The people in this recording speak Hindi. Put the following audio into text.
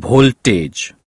voltage